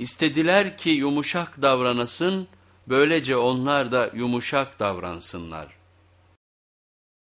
İstediler ki yumuşak davranasın, böylece onlar da yumuşak davransınlar.